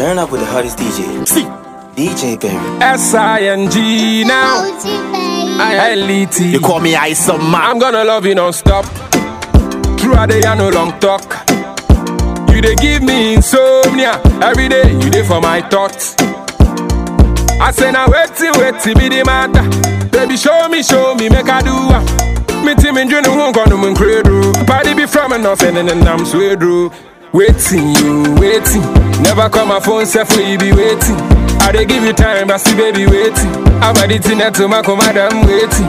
Turn up with the hottest DJ. See, DJ Berry. S-I-N-G now. I-L-E-T. you call me Ice Man. I'm gonna love you non-stop. Throughout the year, no long talk. You dey give me insomnia. Every day, you dey for my thoughts. I say now waiting, waiting be the matter. Baby, show me, show me, make I do am. Me team in June, won't come to me credo. Party be from and nothing, and then I'm swedo. Waiting, you waiting. Never call my phone, say for you be waiting. I dey give you time, but see baby waiting. I'm addicted to my command, I'm waiting.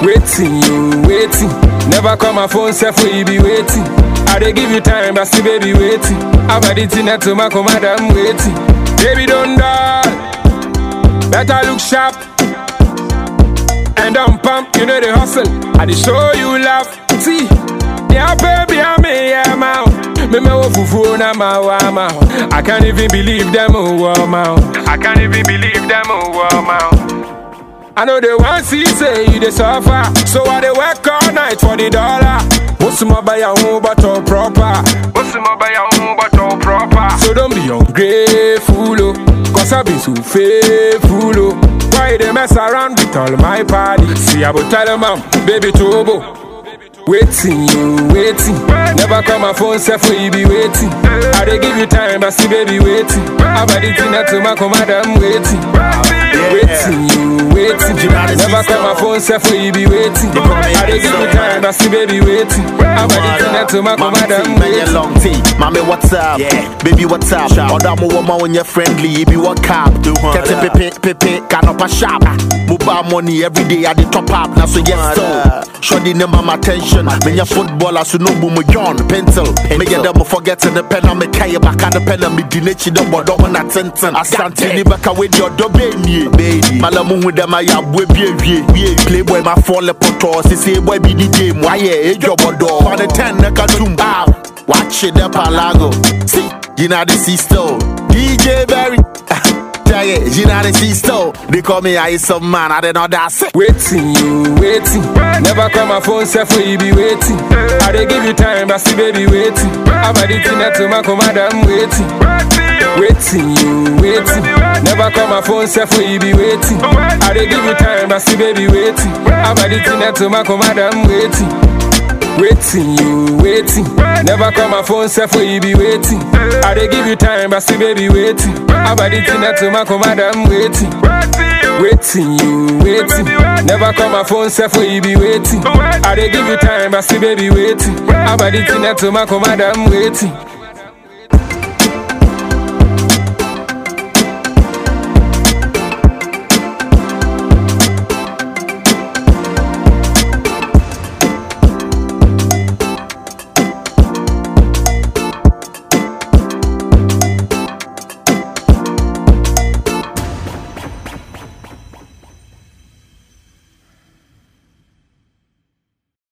Waiting, you waiting. Never call my phone, say for you be waiting. I dey give you time, but see baby waiting. I'm addicted to my command, I'm waiting. Baby don't die. Better look sharp and I'm pump, you know the hustle. I dey show you love. See, yeah, baby, I'm yeah, man. Me me wo fufu na ma wa ma. I can't even believe them oh wa ma. I can't even believe them oh wa ma. I know they want see say you dey suffer, so I dey work all night for the dollar. What's my buy your home but all proper? What's my buy your home but all proper? So don't be ungrateful, oh, cause I been so faithful, oh. Why they mess around with all my party? See, I will tell them, um, baby Tobo. Waiting, you waiting. Never call my phone, say for you be waiting. I dey give you time, but see, baby waiting. I'm addicted to my command, I'm waiting. Waiting, you waiting. Never call my phone, say for you be waiting. I dey give you time, but see, baby waiting. I'm addicted to my command, I'm Mommy, waiting. long tea. Mommy, what's up? Yeah. Baby, what's up? Order more woman when you're friendly. You want cap, one get a pepe, pepe, can up a shop. Ah. Mobile money every day at the top up. Now so yes, so. up. Shorty number my attention. When you're footballer, so no boom, John, pencil. Me get them forgetting the pen, I'm a kaya back at the pen, I'm a dinachi, don't bother on a tenton. Asante, ni back away your dobe, baby. Malamu with them, I have we be Playboy, my fall poto, si say boy be the game. Why, yeah, job or door. For the ten, neka tum, ah. Watch it, the palago. See, you know the sister. DJ Berry. Yeah, you, you know the sister. They call me Ice Man, I don't know that's it. Waiting, you waiting. Never call my phone, say for you be waiting. I they give you time, but see baby waiting. I'm addicted to my command, I'm waiting. Waiting, you waiting. Never call my phone, say for you be waiting. I dey give you time, but see baby waiting. I'm addicted to my command, I'm waiting. Waiting, you waiting. Never call my phone, say for you be waiting. I dey give you time, but see baby waiting. I'm addicted to my command, I'm waiting. Waiting, you waiting. Never call my phone, say for you be waiting. I dey give you time, but see baby waiting. I'm addicted to my command, I'm waiting.